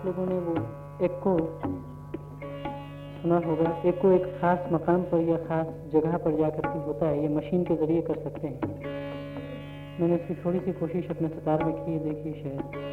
आप लोगों ने वो एको सुना होगा। एको एक खास मकाम पर या खास जगह पर जाकर के होता है। ये मशीन के ज़रिए कर सकते हैं। मैंने इसकी थोड़ी सी कोशिश अपने सितार में की देखिए शायद।